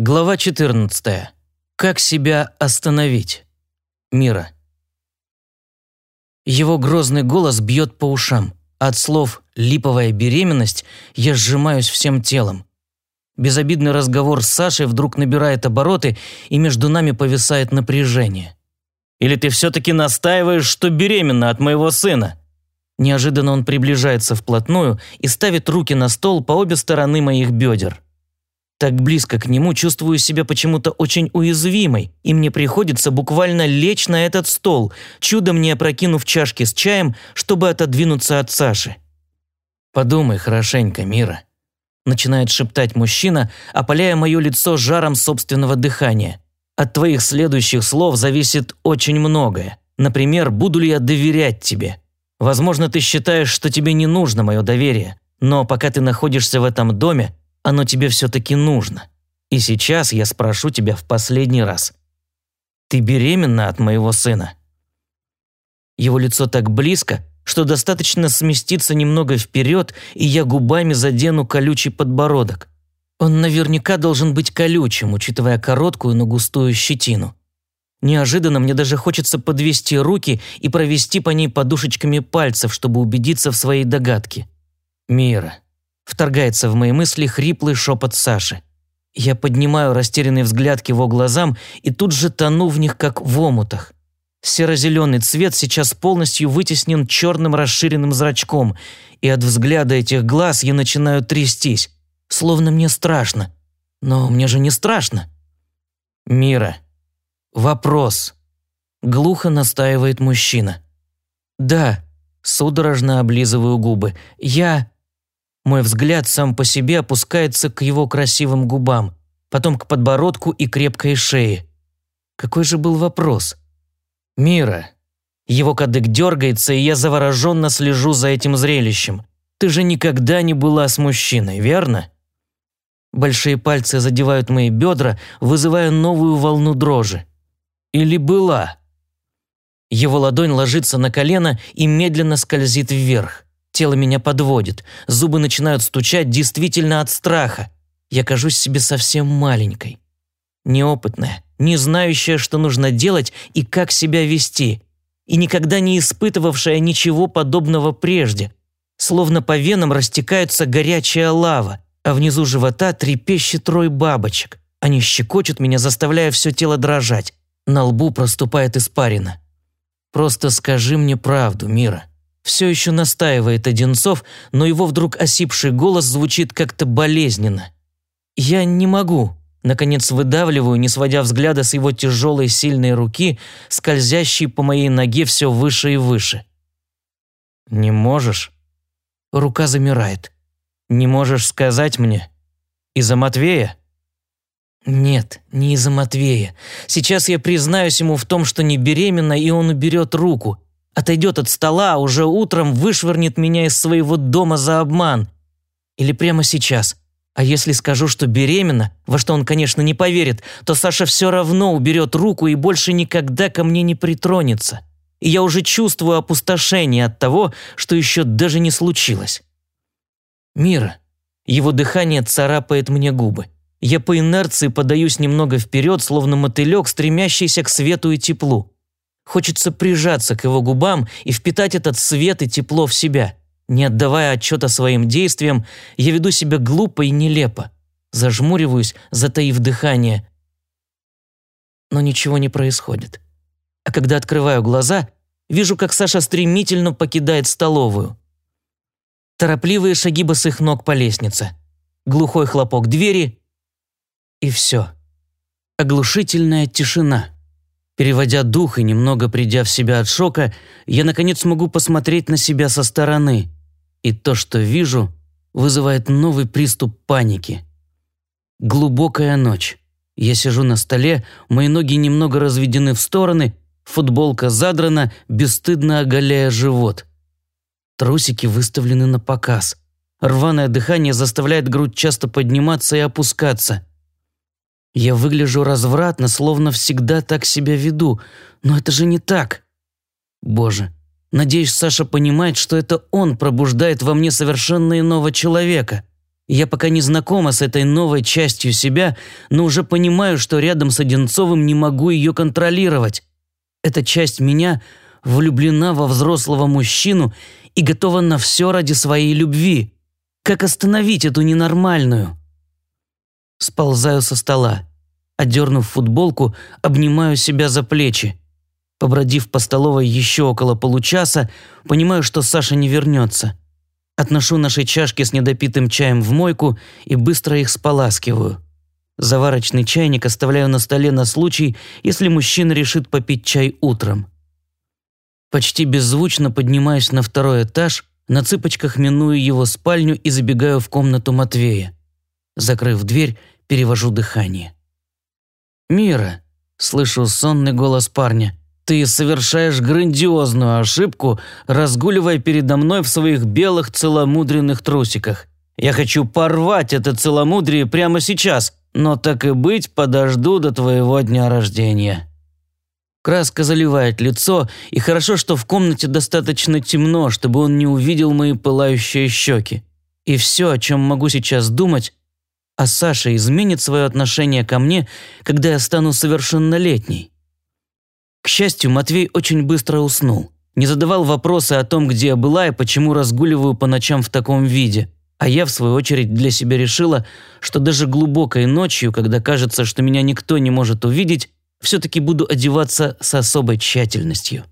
Глава 14. Как себя остановить? Мира. Его грозный голос бьет по ушам. От слов «липовая беременность» я сжимаюсь всем телом. Безобидный разговор с Сашей вдруг набирает обороты, и между нами повисает напряжение. «Или ты все-таки настаиваешь, что беременна от моего сына?» Неожиданно он приближается вплотную и ставит руки на стол по обе стороны моих бедер. Так близко к нему чувствую себя почему-то очень уязвимой, и мне приходится буквально лечь на этот стол, чудом не опрокинув чашки с чаем, чтобы отодвинуться от Саши. «Подумай хорошенько, Мира», – начинает шептать мужчина, опаляя мое лицо жаром собственного дыхания. «От твоих следующих слов зависит очень многое. Например, буду ли я доверять тебе? Возможно, ты считаешь, что тебе не нужно мое доверие, но пока ты находишься в этом доме, оно тебе все-таки нужно. И сейчас я спрошу тебя в последний раз. Ты беременна от моего сына?» Его лицо так близко, что достаточно сместиться немного вперед, и я губами задену колючий подбородок. Он наверняка должен быть колючим, учитывая короткую, но густую щетину. Неожиданно мне даже хочется подвести руки и провести по ней подушечками пальцев, чтобы убедиться в своей догадке. «Мира, Вторгается в мои мысли хриплый шепот Саши. Я поднимаю растерянный взгляд к его глазам и тут же тону в них, как в омутах. Серо-зеленый цвет сейчас полностью вытеснен черным расширенным зрачком, и от взгляда этих глаз я начинаю трястись, словно мне страшно. Но мне же не страшно. «Мира, вопрос», — глухо настаивает мужчина. «Да», — судорожно облизываю губы, — «я...» Мой взгляд сам по себе опускается к его красивым губам, потом к подбородку и крепкой шее. Какой же был вопрос? «Мира». Его кадык дергается, и я завороженно слежу за этим зрелищем. Ты же никогда не была с мужчиной, верно? Большие пальцы задевают мои бедра, вызывая новую волну дрожи. Или была? Его ладонь ложится на колено и медленно скользит вверх. Тело меня подводит, зубы начинают стучать действительно от страха. Я кажусь себе совсем маленькой. Неопытная, не знающая, что нужно делать и как себя вести, и никогда не испытывавшая ничего подобного прежде. Словно по венам растекается горячая лава, а внизу живота трепещет рой бабочек. Они щекочут меня, заставляя все тело дрожать. На лбу проступает испарина. «Просто скажи мне правду, Мира все еще настаивает Одинцов, но его вдруг осипший голос звучит как-то болезненно. «Я не могу», – наконец выдавливаю, не сводя взгляда с его тяжелой сильной руки, скользящей по моей ноге все выше и выше. «Не можешь?» Рука замирает. «Не можешь сказать мне? Из-за Матвея?» «Нет, не из-за Матвея. Сейчас я признаюсь ему в том, что не беременна, и он уберет руку отойдет от стола, уже утром вышвырнет меня из своего дома за обман. Или прямо сейчас. А если скажу, что беременна, во что он, конечно, не поверит, то Саша все равно уберет руку и больше никогда ко мне не притронется. И я уже чувствую опустошение от того, что еще даже не случилось. Мира. Его дыхание царапает мне губы. Я по инерции подаюсь немного вперед, словно мотылек, стремящийся к свету и теплу. Хочется прижаться к его губам и впитать этот свет и тепло в себя. Не отдавая отчета своим действиям, я веду себя глупо и нелепо. Зажмуриваюсь, затаив дыхание. Но ничего не происходит. А когда открываю глаза, вижу, как Саша стремительно покидает столовую. Торопливые шаги босых ног по лестнице. Глухой хлопок двери. И все. Оглушительная тишина. Переводя дух и немного придя в себя от шока, я наконец могу посмотреть на себя со стороны. И то, что вижу, вызывает новый приступ паники. Глубокая ночь. Я сижу на столе, мои ноги немного разведены в стороны, футболка задрана, бесстыдно оголяя живот. Трусики выставлены на показ. Рваное дыхание заставляет грудь часто подниматься и опускаться. Я выгляжу развратно, словно всегда так себя веду, но это же не так. Боже, надеюсь, Саша понимает, что это он пробуждает во мне совершенно иного человека. Я пока не знакома с этой новой частью себя, но уже понимаю, что рядом с Одинцовым не могу ее контролировать. Эта часть меня влюблена во взрослого мужчину и готова на все ради своей любви. Как остановить эту ненормальную? Сползаю со стола. Одернув футболку, обнимаю себя за плечи. Побродив по столовой еще около получаса, понимаю, что Саша не вернется. Отношу наши чашки с недопитым чаем в мойку и быстро их споласкиваю. Заварочный чайник оставляю на столе на случай, если мужчина решит попить чай утром. Почти беззвучно поднимаюсь на второй этаж, на цыпочках миную его спальню и забегаю в комнату Матвея. Закрыв дверь, перевожу дыхание. «Мира», – слышу сонный голос парня, – «ты совершаешь грандиозную ошибку, разгуливая передо мной в своих белых целомудренных трусиках. Я хочу порвать это целомудрие прямо сейчас, но так и быть, подожду до твоего дня рождения». Краска заливает лицо, и хорошо, что в комнате достаточно темно, чтобы он не увидел мои пылающие щеки. И все, о чем могу сейчас думать, а Саша изменит свое отношение ко мне, когда я стану совершеннолетней. К счастью, Матвей очень быстро уснул. Не задавал вопросы о том, где я была и почему разгуливаю по ночам в таком виде. А я, в свою очередь, для себя решила, что даже глубокой ночью, когда кажется, что меня никто не может увидеть, все-таки буду одеваться с особой тщательностью.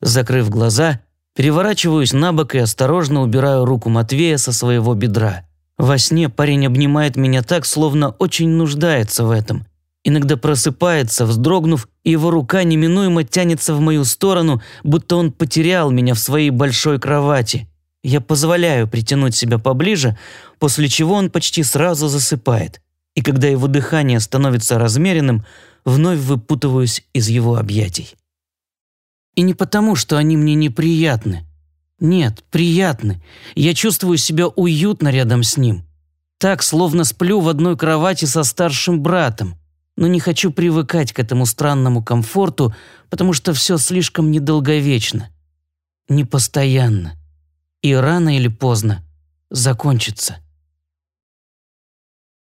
Закрыв глаза, переворачиваюсь на бок и осторожно убираю руку Матвея со своего бедра. Во сне парень обнимает меня так, словно очень нуждается в этом. Иногда просыпается, вздрогнув, и его рука неминуемо тянется в мою сторону, будто он потерял меня в своей большой кровати. Я позволяю притянуть себя поближе, после чего он почти сразу засыпает. И когда его дыхание становится размеренным, вновь выпутываюсь из его объятий. И не потому, что они мне неприятны. Нет, приятны. Я чувствую себя уютно рядом с ним. Так, словно сплю в одной кровати со старшим братом. Но не хочу привыкать к этому странному комфорту, потому что все слишком недолговечно. Непостоянно. И рано или поздно закончится.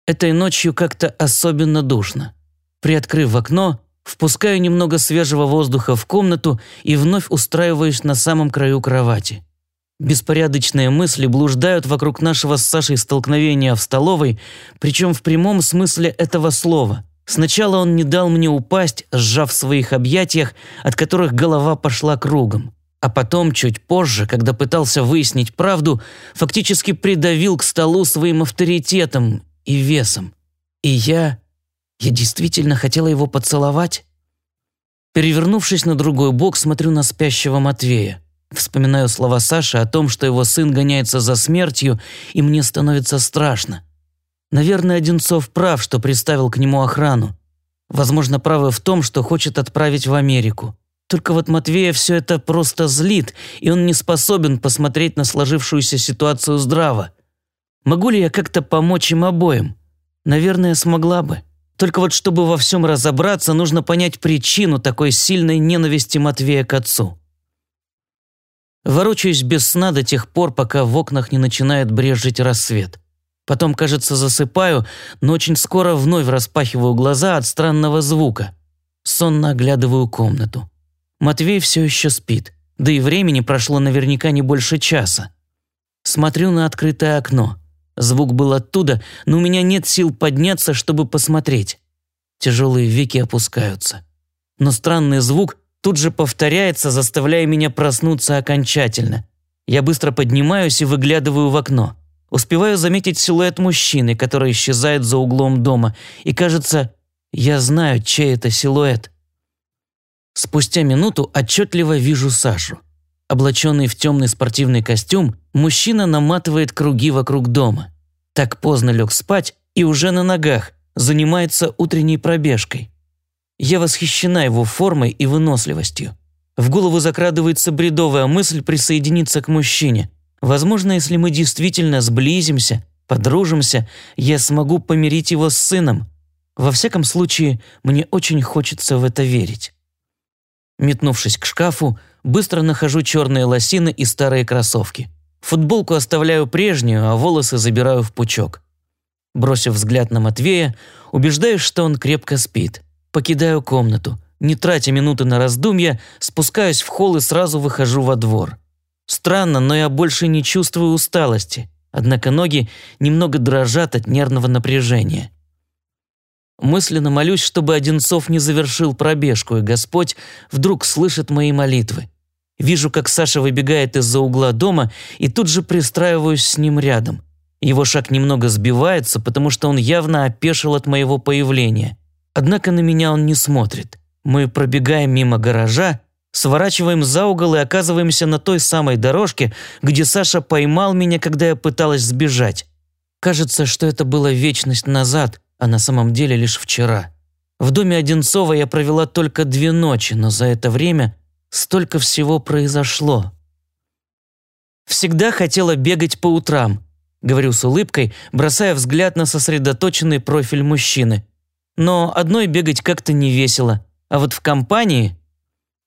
Этой ночью как-то особенно душно. Приоткрыв окно, впускаю немного свежего воздуха в комнату и вновь устраиваюсь на самом краю кровати. Беспорядочные мысли блуждают вокруг нашего с Сашей столкновения в столовой, причем в прямом смысле этого слова. Сначала он не дал мне упасть, сжав в своих объятиях, от которых голова пошла кругом. А потом, чуть позже, когда пытался выяснить правду, фактически придавил к столу своим авторитетом и весом. И я я действительно хотела его поцеловать? Перевернувшись на другой бок, смотрю на спящего Матвея. Вспоминаю слова Саши о том, что его сын гоняется за смертью, и мне становится страшно. Наверное, Одинцов прав, что приставил к нему охрану. Возможно, правы в том, что хочет отправить в Америку. Только вот Матвея все это просто злит, и он не способен посмотреть на сложившуюся ситуацию здраво. Могу ли я как-то помочь им обоим? Наверное, смогла бы. Только вот чтобы во всем разобраться, нужно понять причину такой сильной ненависти Матвея к отцу. Ворочаюсь без сна до тех пор, пока в окнах не начинает брежить рассвет. Потом, кажется, засыпаю, но очень скоро вновь распахиваю глаза от странного звука. Сонно оглядываю комнату. Матвей все еще спит, да и времени прошло наверняка не больше часа. Смотрю на открытое окно. Звук был оттуда, но у меня нет сил подняться, чтобы посмотреть. Тяжелые веки опускаются. Но странный звук тут же повторяется, заставляя меня проснуться окончательно. Я быстро поднимаюсь и выглядываю в окно. Успеваю заметить силуэт мужчины, который исчезает за углом дома, и кажется, я знаю, чей это силуэт. Спустя минуту отчетливо вижу Сашу. Облаченный в темный спортивный костюм, мужчина наматывает круги вокруг дома. Так поздно лег спать и уже на ногах, занимается утренней пробежкой. Я восхищена его формой и выносливостью. В голову закрадывается бредовая мысль присоединиться к мужчине. Возможно, если мы действительно сблизимся, подружимся, я смогу помирить его с сыном. Во всяком случае, мне очень хочется в это верить. Метнувшись к шкафу, быстро нахожу черные лосины и старые кроссовки. Футболку оставляю прежнюю, а волосы забираю в пучок. Бросив взгляд на Матвея, убеждаюсь, что он крепко спит. Покидаю комнату. Не тратя минуты на раздумья, спускаюсь в холл и сразу выхожу во двор. Странно, но я больше не чувствую усталости, однако ноги немного дрожат от нервного напряжения. Мысленно молюсь, чтобы Одинцов не завершил пробежку, и Господь вдруг слышит мои молитвы. Вижу, как Саша выбегает из-за угла дома, и тут же пристраиваюсь с ним рядом. Его шаг немного сбивается, потому что он явно опешил от моего появления. Однако на меня он не смотрит. Мы пробегаем мимо гаража, сворачиваем за угол и оказываемся на той самой дорожке, где Саша поймал меня, когда я пыталась сбежать. Кажется, что это было вечность назад, а на самом деле лишь вчера. В доме Одинцова я провела только две ночи, но за это время столько всего произошло. «Всегда хотела бегать по утрам», — говорю с улыбкой, бросая взгляд на сосредоточенный профиль мужчины. «Но одной бегать как-то не весело, а вот в компании...»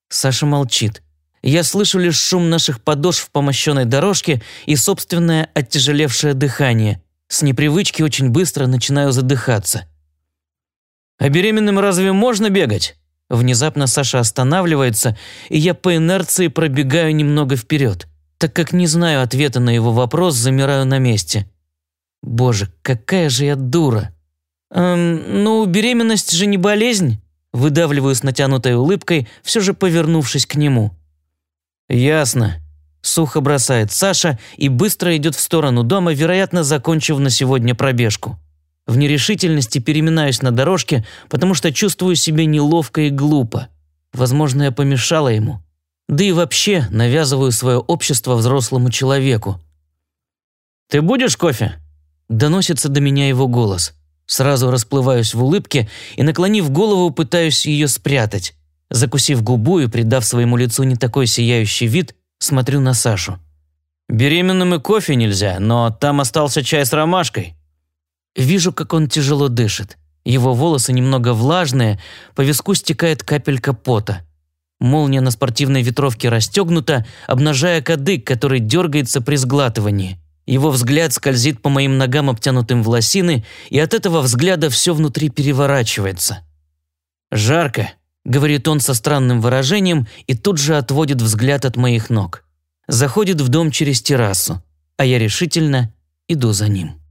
Саша молчит. Я слышу лишь шум наших подошв по мощенной дорожке и собственное оттяжелевшее дыхание. С непривычки очень быстро начинаю задыхаться. «А беременным разве можно бегать?» Внезапно Саша останавливается, и я по инерции пробегаю немного вперед. Так как не знаю ответа на его вопрос, замираю на месте. Боже, какая же я дура. Эм, ну, беременность же не болезнь? Выдавливаю с натянутой улыбкой, все же повернувшись к нему. «Ясно», – сухо бросает Саша и быстро идет в сторону дома, вероятно, закончив на сегодня пробежку. В нерешительности переминаюсь на дорожке, потому что чувствую себя неловко и глупо. Возможно, я помешала ему. Да и вообще навязываю свое общество взрослому человеку. «Ты будешь кофе?» Доносится до меня его голос. Сразу расплываюсь в улыбке и, наклонив голову, пытаюсь ее спрятать. Закусив губу и придав своему лицу не такой сияющий вид, смотрю на Сашу. «Беременным и кофе нельзя, но там остался чай с ромашкой». Вижу, как он тяжело дышит. Его волосы немного влажные, по виску стекает капелька пота. Молния на спортивной ветровке расстегнута, обнажая кадык, который дергается при сглатывании. Его взгляд скользит по моим ногам, обтянутым в лосины, и от этого взгляда все внутри переворачивается. «Жарко», — говорит он со странным выражением и тут же отводит взгляд от моих ног. Заходит в дом через террасу, а я решительно иду за ним.